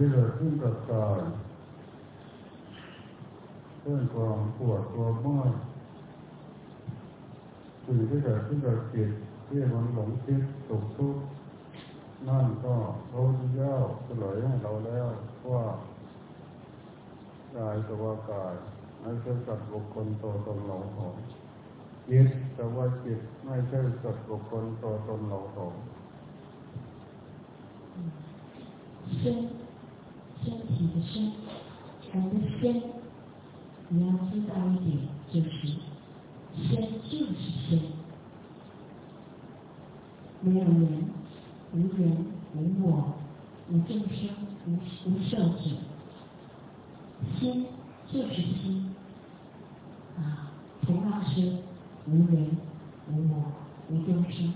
ที่เกิดขึ้นกับกายเรื่องความปวดความเมื่อยสิ่งที่เกิดขึ้นกับจิตที่มันหลงคิดตกทุกข์นั่นก็พระพุทธเจ้าเฉลยให้เราแล้วว่ากายกับว่ากายไม่ใช่สัตว์บุคคลตัวตนเราของจิตแต่ว่าจิตไม่ใช่สัตว์บุคคลตัวตนเราของ 身体的身，我们的身，你要知道一点，就是身就是身，没有人，无人，无我，无众生，无无受者，心就是心，啊，同样是无人，无我，无众生，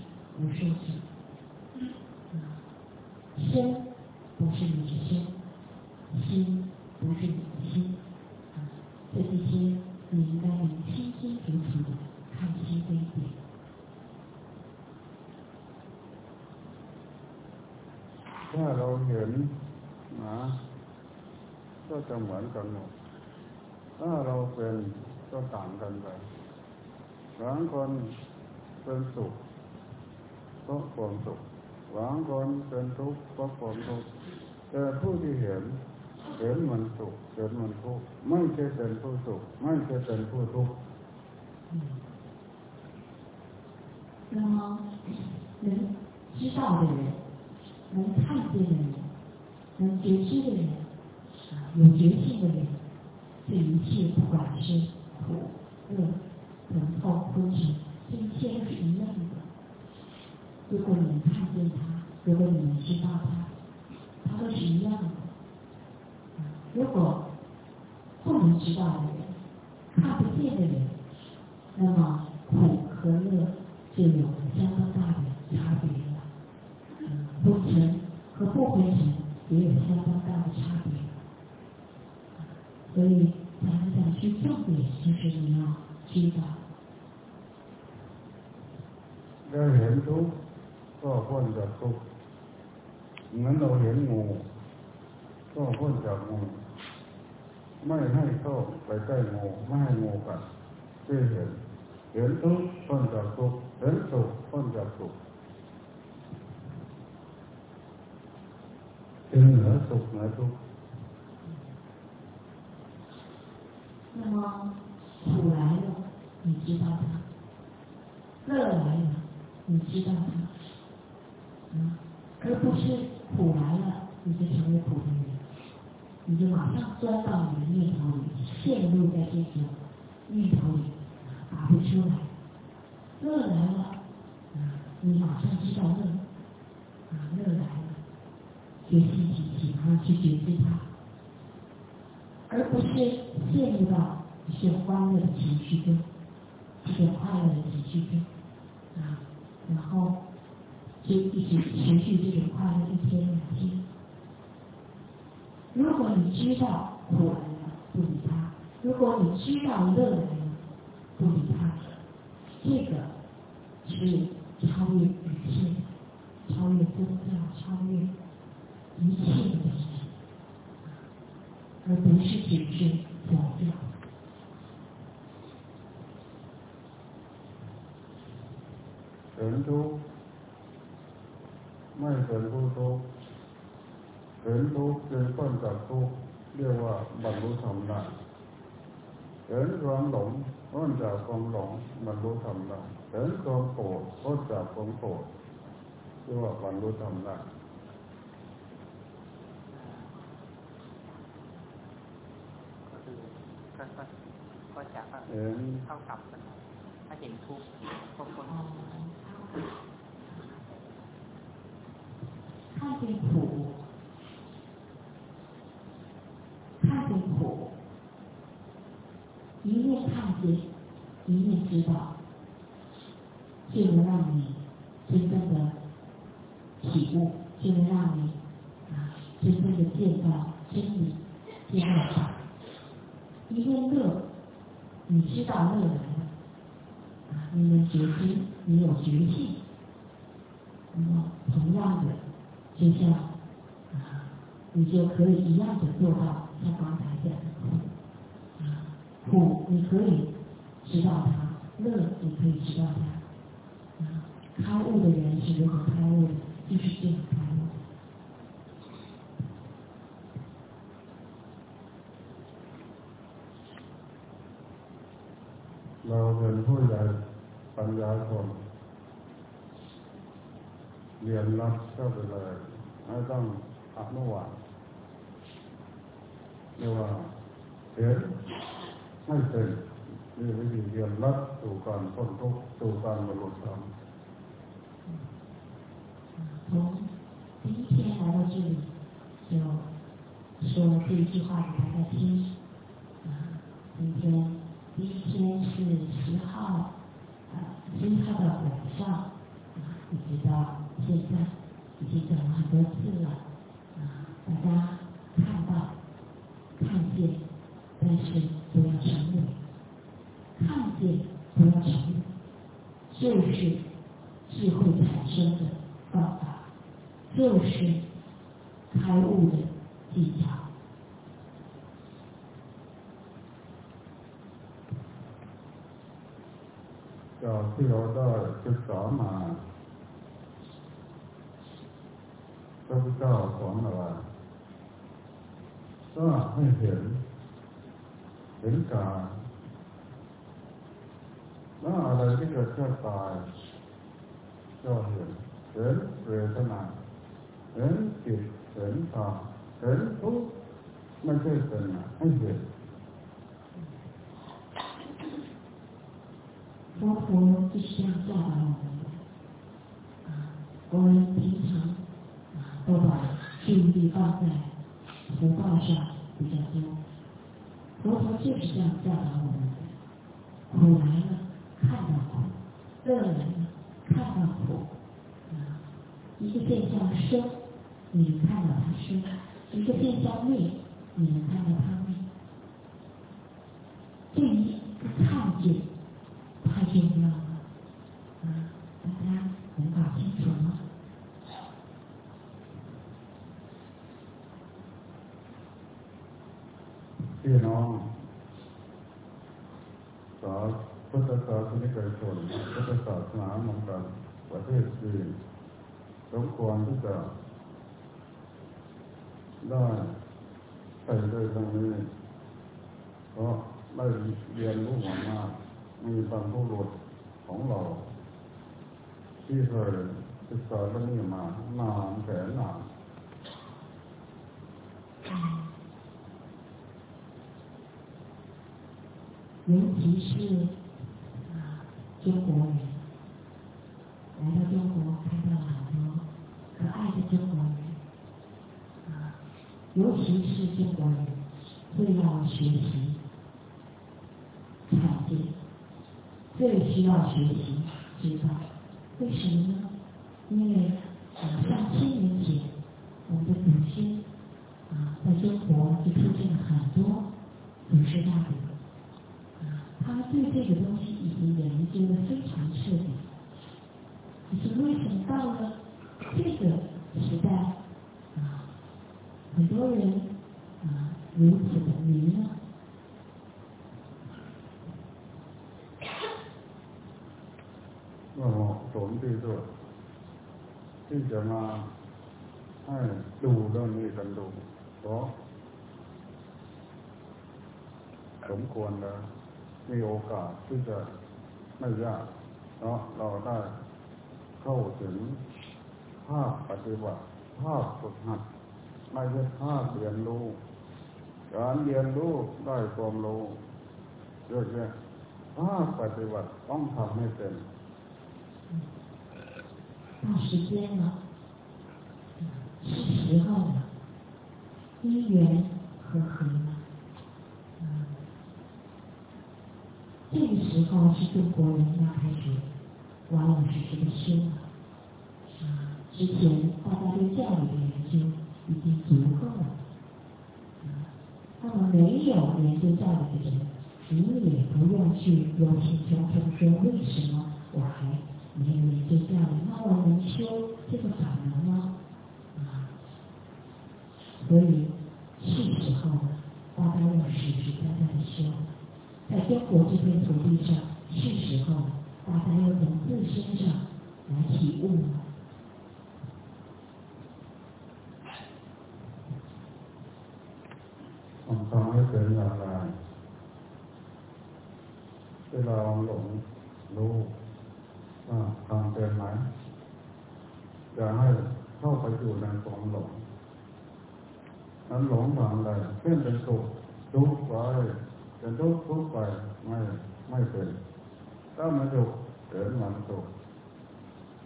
ก็ต่างกันไปบางคนเป็นสุขเพราะความสุขบางคนเป็นทุกข์เพราะความทุกข์แต่ผู้ที่เห็นเห็นมันสุขเห็นมันทุกข์ไม่ใช่เป็นผู้สุขไม่ใช่เป็นผู้ทุกข์那么，能知道的人，能看见的人，能觉知的人，啊，有觉性的人，这一切不管是苦、乐、疼 Deus นทุกข์ก็พ้นจากทุกข์เหมือนเราเห็นงูก็พ้นจากงูไม่ให้เข้าไปใกล้งูไม่ให้งูกัดที่เห็นเห็นทุกพ้นจากทุกเห็นสุขพ้นจากสุขจึงเหนือสุขเหนือทุก那么苦来了，你知道它；乐来了， 你知道它。嗯，而不是苦来了，你就成为苦的人。你就马上钻到你的念头里，陷入在这个念头里，拔不出来。乐来了，啊，你马上知道乐，啊，乐来了，觉心提起，然后去觉知它，而不是陷入到一些欢乐的情绪中，一些快乐的情绪中，啊，然后就一直持续这种快乐一天两天。如果你知道苦了，不理他；如果你知道乐来了，不理他。这个是超越一切，超越宗教，超越一切的，而不是只是佛教。人都卖很多都，人都是饭的多。 เรียกว่าบรรลุธรรมได้เห็นความหลงก็จากความหลงบรรลุธรรมได้เห็นความโกรธก็จากความโกรธเรียกว่าบรรลุธรรมได้ก็จะเข้ากับถ้าเห็นทุกข์ก็คนให้เห็นผู 看见苦，一面看见，一面知道，就能让你真正的体悟，就能让你啊真正的见到真理，见到法。一面乐，你知道乐来了。啊，你能觉知，你有觉性，那么同样的，就像啊，你就可以一样的做到像刚才讲的苦啊，苦你可以知道它，乐你可以知道它啊，开悟的人是如何开悟的，就是这样开悟的。 เราเป็นผู้ใหญ่ปัญญาชนเรียนรับเข้าไปเลยไม่ต้องอนุวาต เรียกว่าเห็นไม่เป็นนี่วิธีเรียนรับสู่การพ้นทุกข์สู่การบรรลุธรรม 从第一天来到这里，就说这一句话给大家听。啊，今天第一天是十号，呃，十一号的晚上，啊，一直到现在已经讲了很多次了，啊，大家看到、看 见，但是不要闪躲，看见不要闪躲，就是人感。那的这个叫法，就是人觉得呢，人觉人法，人不，那就是呢，那是。佛陀就是要我们，平常都把注意力放在头发上比较多。佛陀就是这样教导我们的。苦来了，看到苦；乐来了，看到苦。啊，一个现象生，你能看到它生；一个现象灭，你能看到它ควรที่จะได้ใส่ใจตรงนี้เพราะได้เรียนรู้มามากมีบรรพบุรุษของเรา ที่เคยศึกษาเรื่องนี้มานานแสนนาน 尤其是啊中国人 尤其是中国人最要学习看见，最需要学习知道，为什么呢？因为 สมควรแล้วมีโอกาสที่จะไม่ยากเพราะเราได้เข้าถึงภาคปฏิบัติภาคฝึกหัดไม่ใช่ภาคเรียนรู้ การเรียนรู้ได้ความรู้ เยอะแยะถ้าปฏิบัติต้องทำให้เป็น 到时间了，是时候了，因缘和合 个时候是中国人要开始老老实实的修了。啊，之前大家对教育的研究已经足够了。啊，那么没有研究教育的人，你也不用去忧心忡忡说为什么我还 ต้องทำให้เป็นอย่างไรเวลาหลงรู้ว่าทำเป็นไหมอย่าให้เข้าไปอยู่ในความหลงนั้นหลงทางใดเช่นเป็นสุขทุกข์ไปเป็นทุกข์ทุกข์ไปไม่ไม่เป็นถ้ามันสุขเห็นมันสุข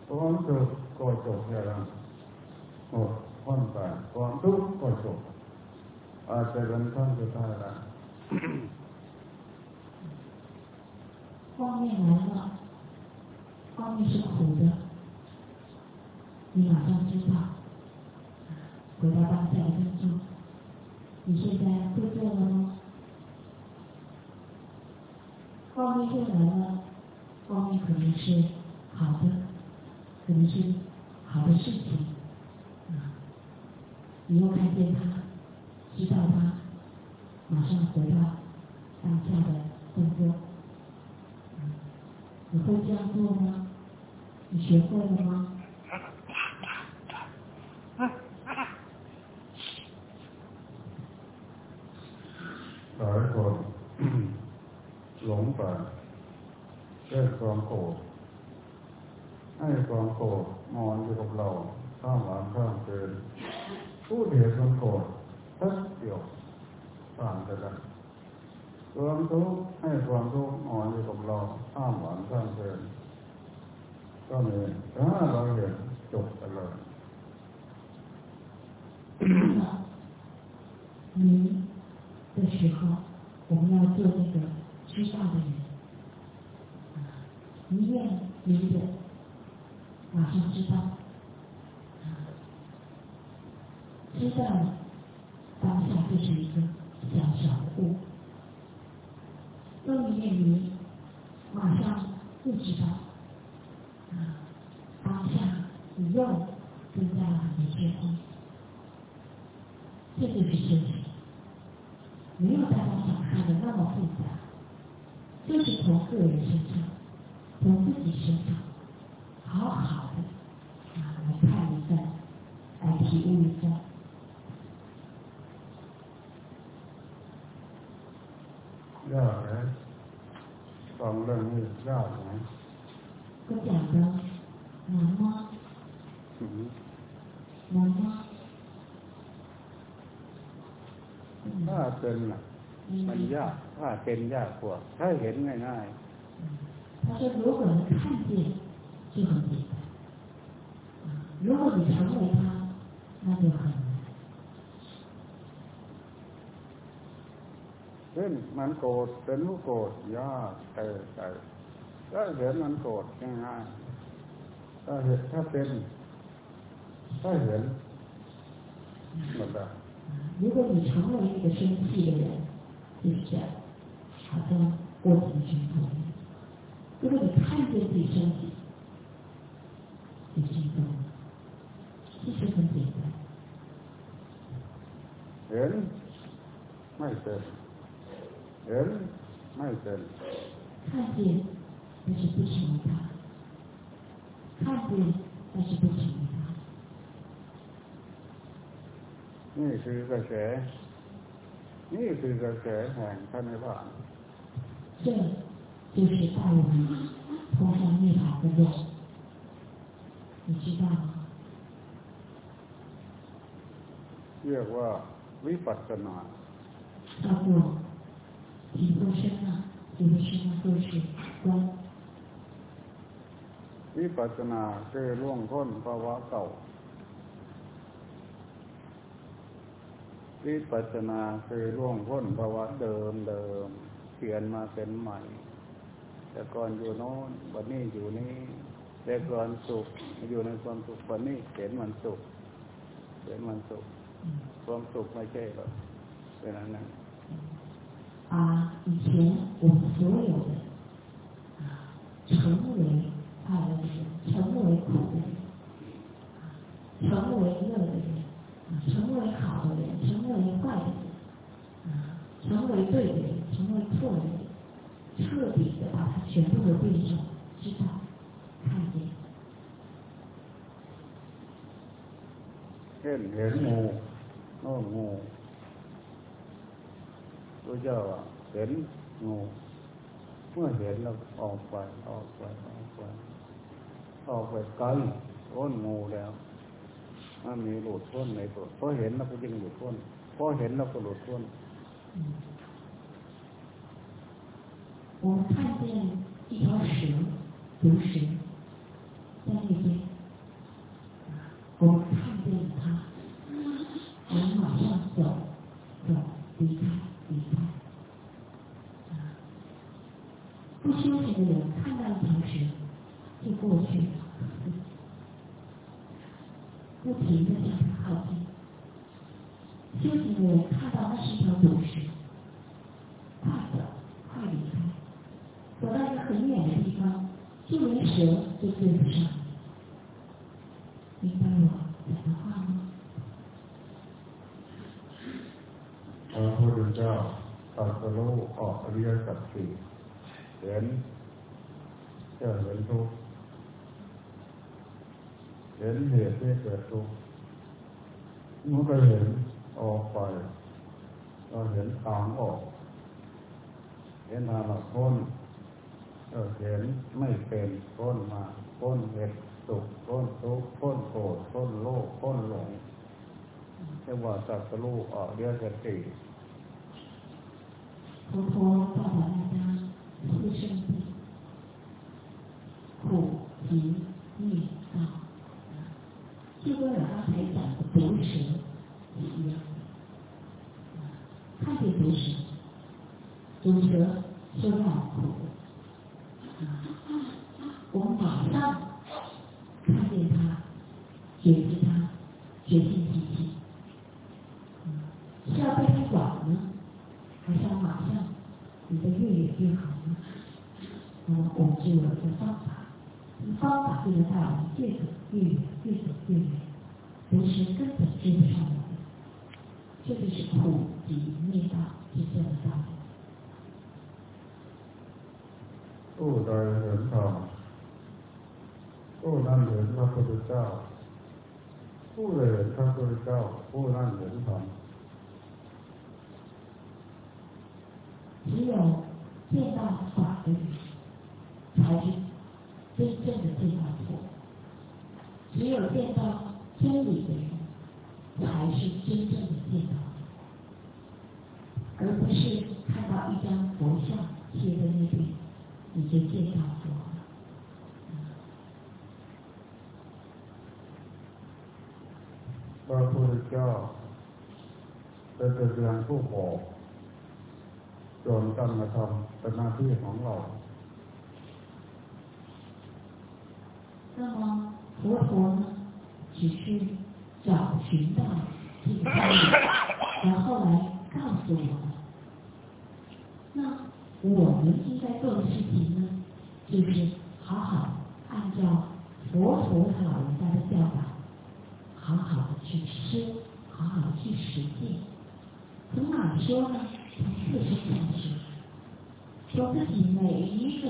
ความสุขก็จบอย่างหมดพ้นไปความทุกข์ก็จบ อาจจะเป็นขั้นสุดท้ายแล้ว 光面来了，光面是苦的，你马上知道，回到当下的专注，你现在会做了吗？光面进来了，光面可能是好的，可能是好的事情，啊，你又看见它，知道它，马上 回到当下的动作。你会这样做吗？你学会了吗？ หลายคน หลงไปเกิดความโกรธให้ความโกรธนอนอยู่กับเราข้ามหวานข้ามเกินผู้เดียวความโกรธ ทุกข์ให้ความทุกข์นอนอยู่กับเราข้ามหวานข้ามเกินก็มีถ้าเราเห็นจบกัน รื่องนี้ยากไหม 我讲的难吗？ อืม 难吗？ ถ้าเป็นน่ะมันยากถ้าเป็นยากกว่า ถ้าเห็นง่าย 他说，如果能看见，就很简单；啊如果你成为他，那就很难。 ๆเช่นมันโกรธเป็นผู้โกรธยากแต่ใจ ถ้าเห็นมันโกรธง่ายๆถ้าเห็นถ้าเป็น ถ้าเห็นหมดละ 如果你成为一个生气的人，就是这样，好像过程生痛。如果你看见自己生气，就心动了。其实很简单， เห็นไม่เป็นเห็นไม่เป็น 看见但 是不成为他，看见但是不成为他。 นี่คือกระแส นี่คือกระแสแห่งพระนิพพาน 这就是带我们通向涅槃的路，你知道吗？ เรียกว่าวิปัสสนา 叫做提波身啊， 有的时候会是观。 วิปัสสนาคือล่วงพ้นภาวะเก่า วิปัสสนาคือล่วงพ้นภาวะเดิมเดิมเปลี่ยนมาเป็นใหม่ แต่ก่อนอยู่โน้นวันนี้อยู่นี่แต่ก่อนสุขอยู่ในความสุขวันนี้เห็นมันสุขเห็นมันสุข 嗯 ความสุขไม่ใช่หรอกเป็นอันนั้น 啊，以前我们所有的啊，成为 快乐的人，成为苦的人，啊，成为乐的人，啊，成为好的人，成为坏的人，啊，成为对的人，成为错的人，彻底的把它全部都对上，知道，看见。 เช่นเห็นงูโน่นงูพระเจ้าอะเห็นงูเมื่อเห็นแล้วออกไปออกไปออกไป ออกไปไกลพ้นงูแล้วถ้ามีหลุดพ้นในตัวพอเห็นแล้วก็ยิ่งหลุดพ้นพอเห็นแล้วก็หลุดพ้น 嗯，我们看见一条蛇，毒蛇， 到那是一条毒蛇。快走，快离开，走到一个很远的地方，就连蛇都追不上。明白我讲的话吗？ พระพุทธเจ้าตรัสรู้ออกอริยสัจสี่เห็นเจ้าเห็นทุกข์เห็นเหตุที่เกิดทุกข์เมื่อไปเห็นออกไป ก็เห็นทางออก เห็นอาละพ้นก็เห็นไม่เป็นพ้นมาพ้นเหตุสุขพ้นทุกข์พ้นโกรธพ้นโลภพ้นหลงเรีว่าสัตว์ลูกออกเดียกสติพุทโธ 方法就是越走越远，越走越远，不是根本追不上我。这就是苦集灭道之间道。不得人道。不让人他不知道，富的人他不知道，不让人谈。只有见到法的人，才是真正的见到佛；只有见到真理的人，才是真正的见到佛，而不是看到一张佛像贴在那边，你就见到佛了。 พระพุทธเจ้าเป็นแต่เพียงผู้บอกส่วนการกระทำเป็นหน้าที่ของเรา 那么佛陀呢，只是找寻到这个道理，然后来告诉我们。那我们应该做的事情呢，就是好好按照佛陀他老人家的教导，好好的去修，好好的去实践。从哪说呢？从自身开始，从自己每一个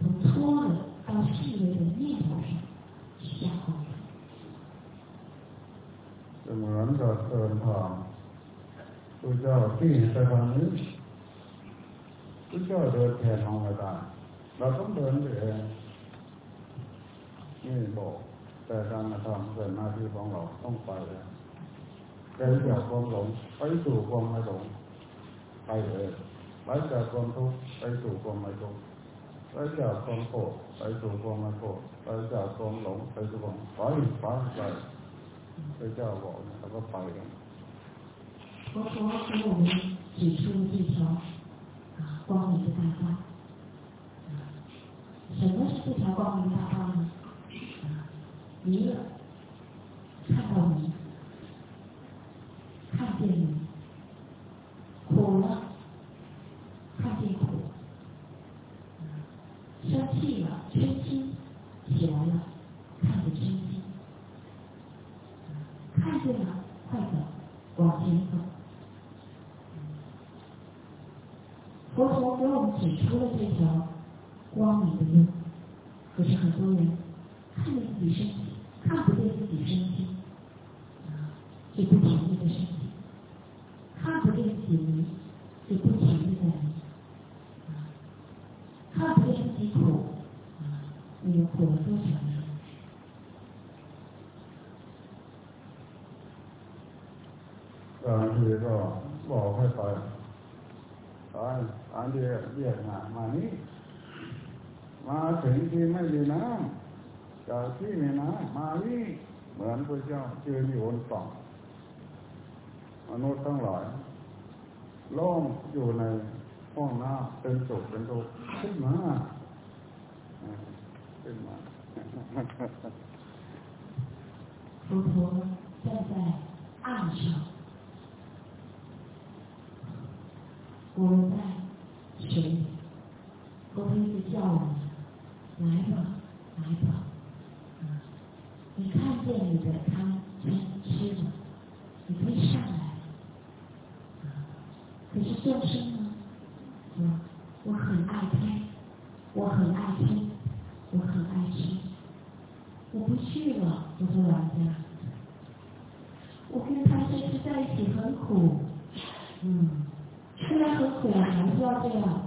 从粗的到细微的念头上去下功夫。 จะเหมือนกับเดินทางพระเจ้าที่ไปทางนี้พระเจ้าเดินแทนเราไม่ได้เราต้องเดินเองนี่บอกแต่การกระทำเป็นหน้าที่ของเราต้องไปเลยไปจากความหลงไปสู่ความไม่หลงไปเลย ไหลจากความทุกข์ไปสู่ความไม่ทุกข์ ไหลจากความโกรธไปสู่ความไม่โกรธไหลจากความหลงไปสู่ความไปไปไปพระเจ้าบอกแล้วก็ไปกัน 佛陀给我们指出了这条啊光明的大道。啊什么是这条光明大道呢？啊，迷了，看到迷，看见迷，苦了， 给我们指出了这条光明的路，可是很多人看着自己身体，看不见自己身心，就不行 ำจากที่มีน้ำมานี่เหมือนพระเจ้าเจืออยู่บนฝั่งมนุษย์ทั้งหลายโล่งอยู่ในห้องน้ำเป็นสุขเป็นทุกข์ขึ้นมาอ่าขึ้นมา 佛陀站在岸上，我们在水里，佛陀一直叫我们来吧，来吧，啊， 你看见你的汤真吃了，你可以上来，可是众生呢，说我很爱听，我很爱听，我很爱听。我不去了，我说老人家，我跟他这次在一起很苦，嗯，虽然很苦，还是要这样，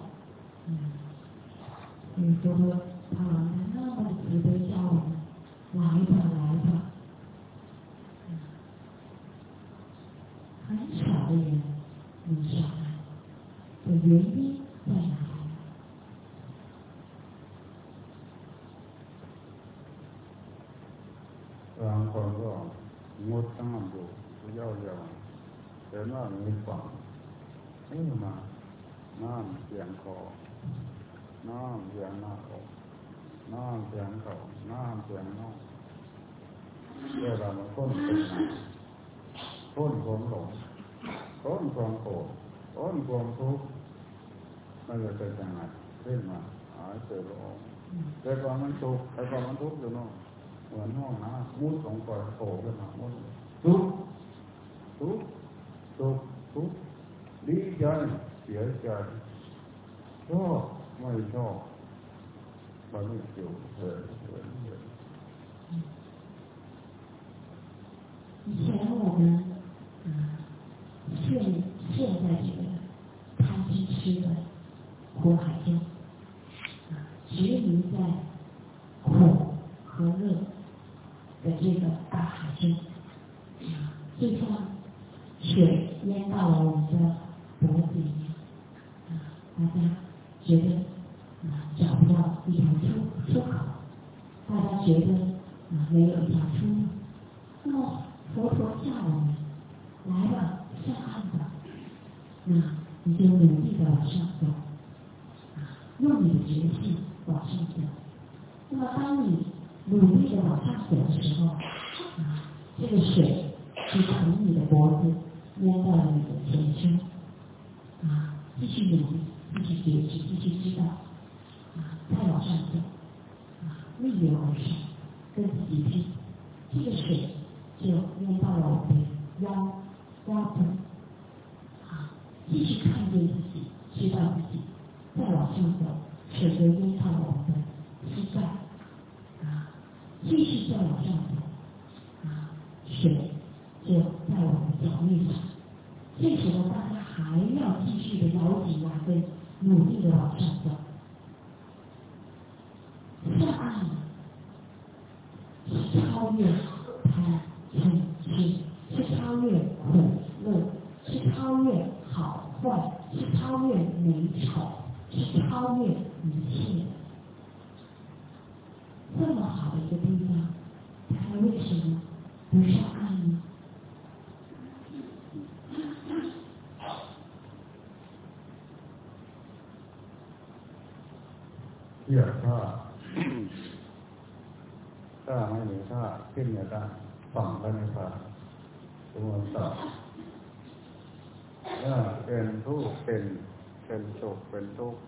สียงน้องเวลามันพ้นเป็นหนาพ้นความหลงพ้นความโกรธพ้นความทุกข์มันจะเป็นยังไงขึ้นมาหายเจอลงแต่ก่อนมันทุกข์แต่ก่อนมันทุกข์อยู่เนอกเหมือนห้องน้ำมุดของก่อยโผล่ขึ้นมามุดทุกข์ทุกข์ทุกข์ทุกข์ดีใจเสียใจชอบไม่ชอบมันไม่เกี่ยวเถิด 以前我们嗯现现在这个贪机期的火海你的决心往上走。那么当你努力的往上走的时候，啊，这个水就从你的脖子淹到了你的前胸，啊，继续努力，继续觉知，继续知道，啊，再往上走，啊，逆流而上，跟自己拼，这个水。就淹到了我们的腰腰部，啊，继续看见自己，知道自己，再往上走，าถ้าไม่มีท่าขึ้นไม่ได้ฝั่งก็ไม่ผ่านตัวต่อถ้าเป็นทุกข์เป็นเป็นสุขเป็นทุกข์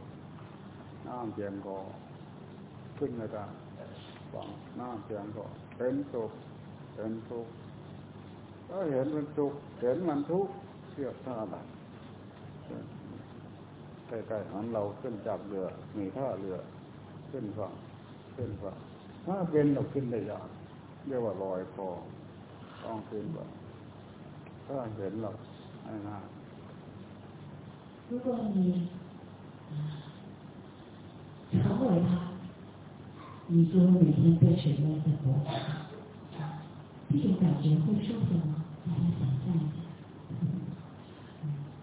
น้ำเพียงก็ขึ้นไม่ได้ฝั่งน้ำเพียงก็เป็นสุขเป็นทุกข์ถ้าเห็นมันสุขเห็นมันทุกข์เทียบท่าได้ใกล้ๆนั้นเราขึ้นจากเรือมีท่าเรือ ขึ้นฝั่งขึ้นฝั่งถ้าเป็นเราขึ้นได้ยากเรียกว่าลอยคอต้องขึ้นฝั่งถ้าเห็นเราง่าย 如果你成为他，你就每天被水淹在脖子上，这种感觉会舒服吗？大家想象一下。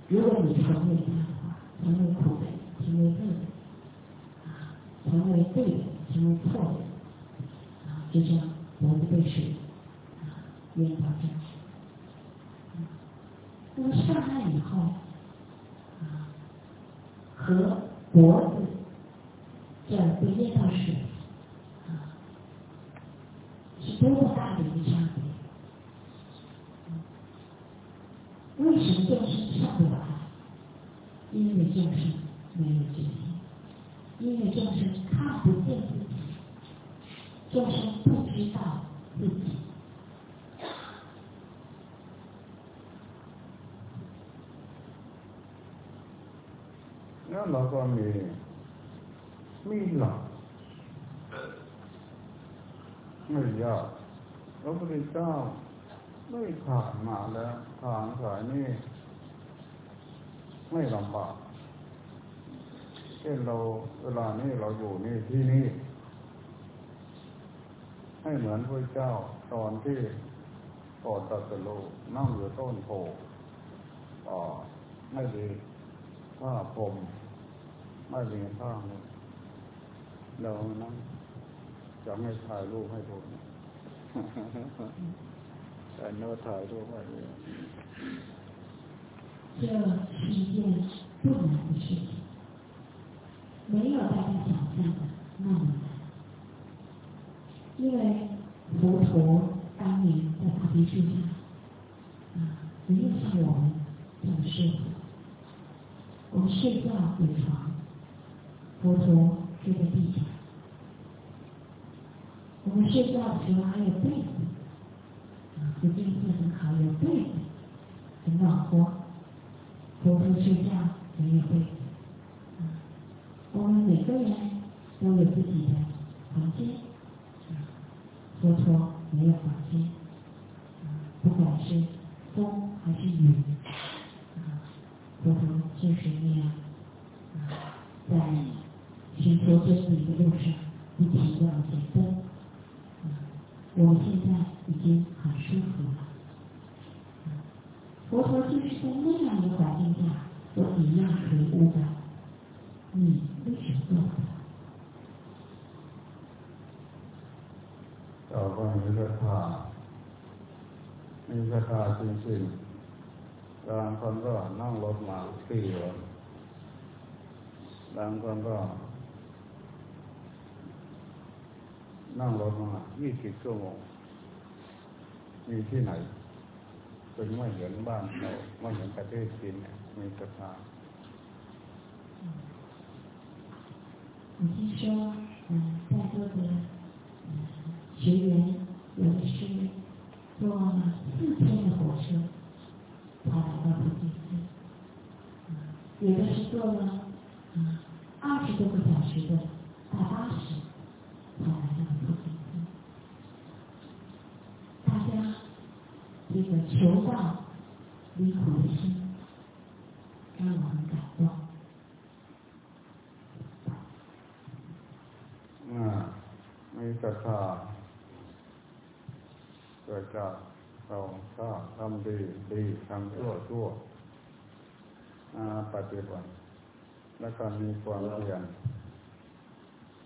如果你成为他的话，成为苦人，成为恶人，啊， 成为对人，成为错的，啊，就这样脖子被水啊淹到这儿。那么上岸以后，啊，和脖子这儿被淹到水，啊，是多么大的一个差别！为什么众生上不了岸？因为众生没有决心，因为众生不见自己，众生不知道自己。ๆแล้วเราก็มีมีหลักไม่ยากพระพุทธเจ้าไม่ผ่านมาแล้ว ทางสายนี้ ไม่ลำบากเ ช่นเราเวลานี้เราอยู่นี่ที่นี่ ให้เหมือนพระเจ้าตอนที่ก่อนตรัสรู้นั่งอยู่ต้นโพอ่าไม่ดีผ้าผมไม่มีผ้าเลยเรานั่งจะไม่ถ่ายรูปให้ดูนะ แต่โน้ตถ่ายรูปไว้เลย 这是一件不难的事情， 没有大家想象的那么难。因为佛陀当年在菩提树下，啊，没有像我们这么适合。我们睡觉有床，佛陀睡在地上。我们睡觉的时候还有被子，啊，环境是很好，有被子，很暖和。佛陀睡觉没有被子，necesita. าจริงๆบางคนก็นั่งรถมาสี่วันบางคนก็ นั่งรถมายี่สิบชั่วโมง มีที่ไหนเป็นไม่เห็นบ้านเราไม่เห็นประเทศจีนเนี่ยมีศรัทธา 我听说，嗯，在座的嗯学员有的是 坐了四天的火车才来到普吉寺，嗯，有的是坐了二十多个小时的大巴士 ดีดีทำชั่วชั่วปฏิบัติ แล้วการมีความเพียร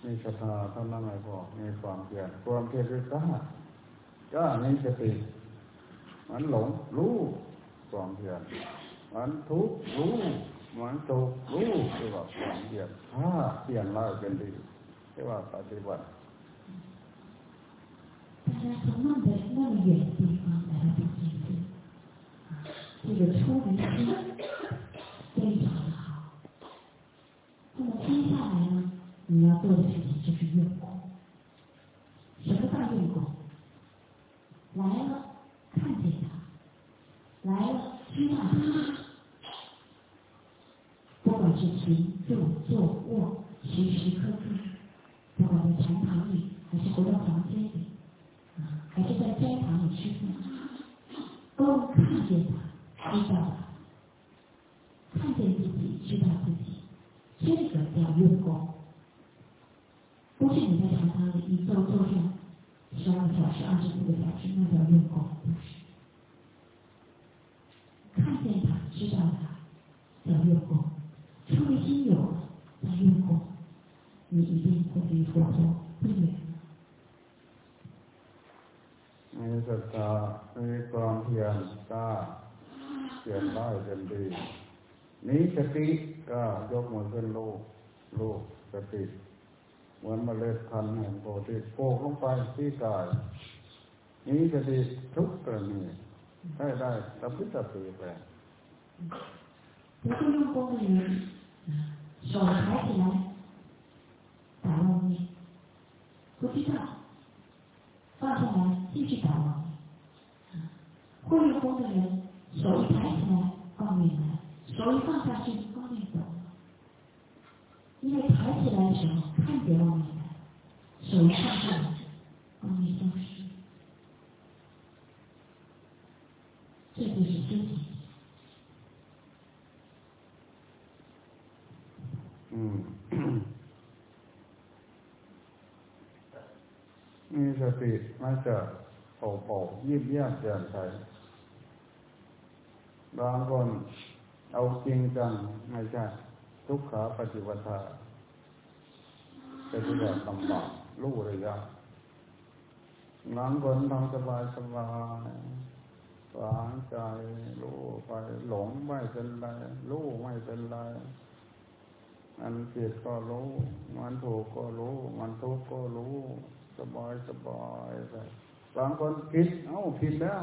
มีศรัทธาท่านนั่งไงพอมีความเพียรความเพียรคือกล้าก็มีสติมันหลงรู้ความเพียรมันทุกข์รู้มันตกรู้เรียว่าความเพียรถ้าเปลี่ยนล้วเป็นดีเรียกว่าปฏิบัติแต่คำว่าเด็กนั่นเหยียดตีความ 这个出离心非常的好。那么接下来呢，你要做的事情就是用功。什么叫用功？来了，看见它；来了，知道它。不管是行、住、坐、卧，时时刻 นี้สติก็ยกมือขึ้นลูกลูกสติเหมือนเมล็ดพันธุ์แห่งโพธิโปกลงไปที่กายนี้สติทุกกรณีให้ได้ตะพิตะปีแปล 不会用功的人，手抬起来打妄念，不知道，放下来继续打妄念。会用功的人，手一抬起来，妄念来； 手一放下去，妄念走了。因为抬起来的时候看见妄念来，手一放下来，妄念消失。这就是修行。 อืม มีสติมันจะโป่โป่ยิบย่านแจ่มใสบางคน เอาจริงจังไม่ใช่ทุกขาปฏิปทาปฏิบัติลำบากรู้ระยะบางคนทำสบายสบายวางใจรู้ไปหลงไม่เป็นไรรู้ไม่เป็นไรมันผิดก็รู้ มันถูกก็รู้ มันทุกข์ก็รู้ สบายสบายไปบางคนผิดเอ้าผิดแล้ว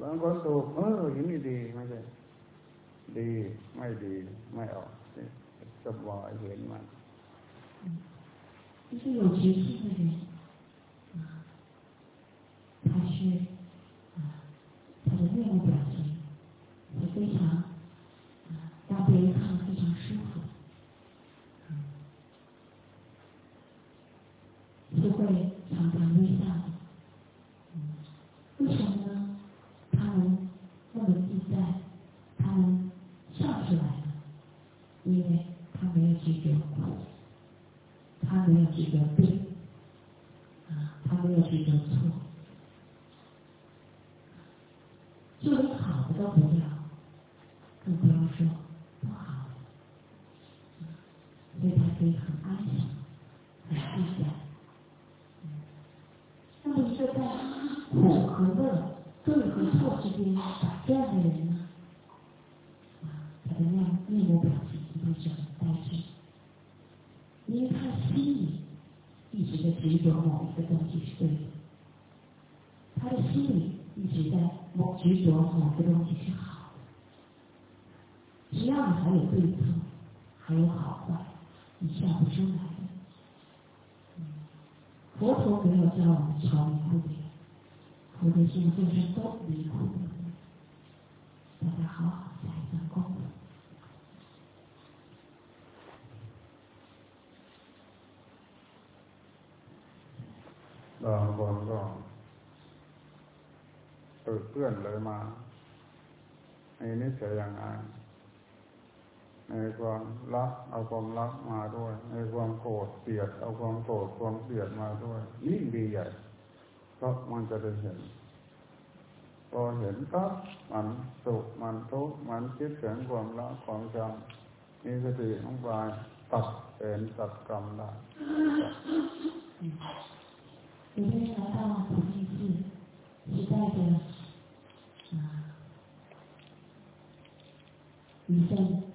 บางคนถูกเอออย่างนี้ดีไม่ใช่ ดีไม่ดีไม่ออกสบายเห็นมันที่อยู่ที่น 你笑不出来的。佛陀没有教我们超离苦点，佛陀希望众生都离苦得乐。大家好好下一段功夫。 บางคนก็ตื่นเพื่อนเลยมาในนิสัยอย่างไร ในความรักเอาความรักมาด้วย ในความโกรธเกลียดเอาความโกรธความเกลียดมาด้วยยิ่งดีใหญ่เพราะมันจะได้เห็น พอเห็นปั๊บมันสุขมันทุกข์มันคิดถึงความละความจำมีสติลงไปตัดเป็นตัดกรรมได้ 有的人来到普济寺，是带着啊一份生气的心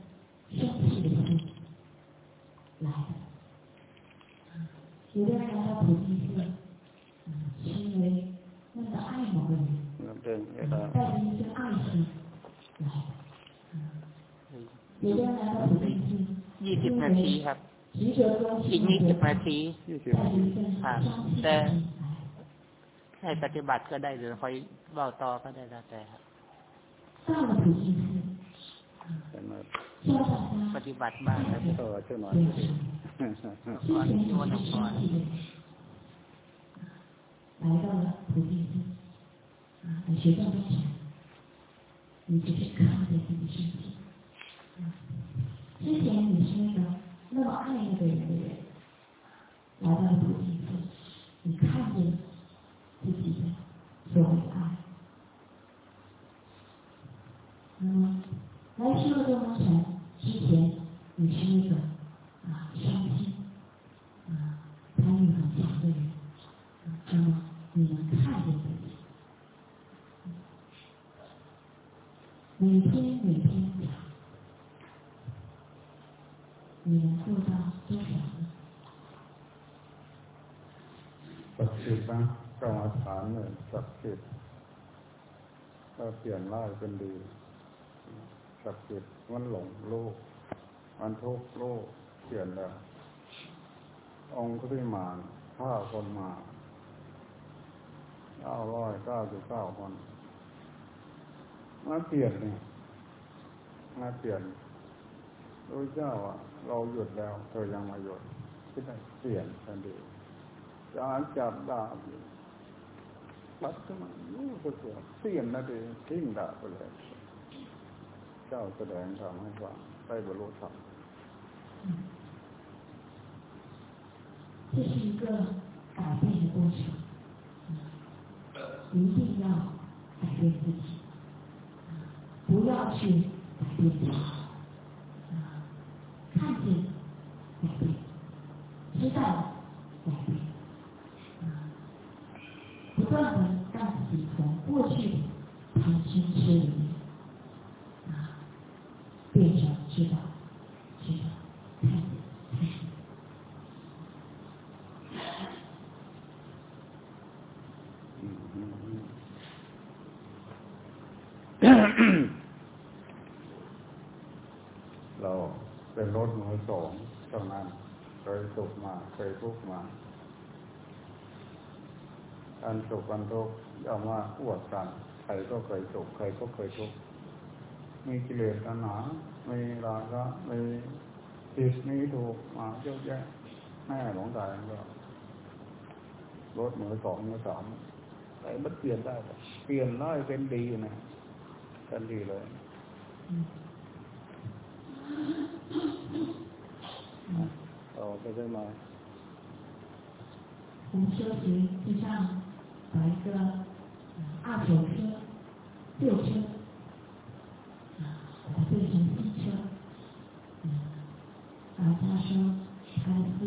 来的。啊有的人来到普济寺，啊，是因为那个爱某个人， เรื่องเวลา 带着一份爱心来的。啊有的人来到普济寺， ยี่สิบนาทีครับ 执着关 อีก 系 ยี่สิบ 那 นา 个， ที ยี่สิบ 带着一份啊伤心的对心来。 ให้ปฏิบัติก็ได้หรือคอยเล่าต่อก็ได้แล้วแต่ครับ 到了普济寺， เห็นไหม 教大 ป 家 ฏิบัติบ้างครับ ต่อเท่านั้น 对เอง 之前你是生气的人，来到了普济寺，啊，来学到多少？你只是看着自己生气。啊之前你是那个那么爱那个人的人，来到了普济寺，你看见自己的所谓爱。那么 来修了多蒙禅之前，你是那个啊伤心啊贪欲很强的人，啊那么你能看见自己。每天每天讲，你能做到多少呢？ ศักดิ์สิทธิ์นะกรรมฐานเนี่ยศักดิ์สิทธิ์ก็เปลี่ยนร้ายเป็นดีศั กดิ์สิทธิ์มันหลงโลก มันทุกโลกเปลี่ยนแล้ว องค์ที่มานฆ่าคนมาเก้าร้อยเก้าสิบเก้าคนมาเปลี่ยนเนี่ยมาเปลี่ยนโดยเจ้าอะ เราหยุดแล้ว เธอยังมาหยุดที่ได้เปลี่ยนทันทีจารจับดาบปัดขึ้นมารู้สึกว่าเปลี่ยนนาทีทิ้งดาบไปเลย เจ้าแสดงธรรมให้ฟังได้บรรลุธรรม 这是一个改变的过程，一定要改变自己，不要去改变别人，看见改变，知道改变，不断的让自己从过去 เราเป็นรถมือสองเท่านั้นเคยสุขมาเคยทุกมา อันสุขอันทุกข์ย่อมว่าอวดกันใครก็เคยสุขใครก็เคยทุกข์มีกิเลสตัณหามีราคะมีผิดมีถูกมาเยอะแยะแม่หลงตาก็รถมือสองมือสามแต่มันเปลี่ยนได้ เปลี่ยนได้เป็นดีนะเป็นดีเลย 哦，可以吗？我们修行就像把一个二手车、旧车啊，把变成新车，嗯，把他说他的寺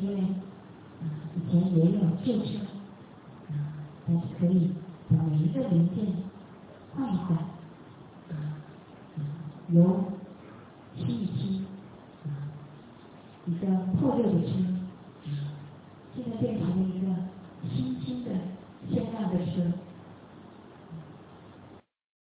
啊，以前也有旧车啊，但是可以把每一个零件换一换啊，由、嗯。这りが。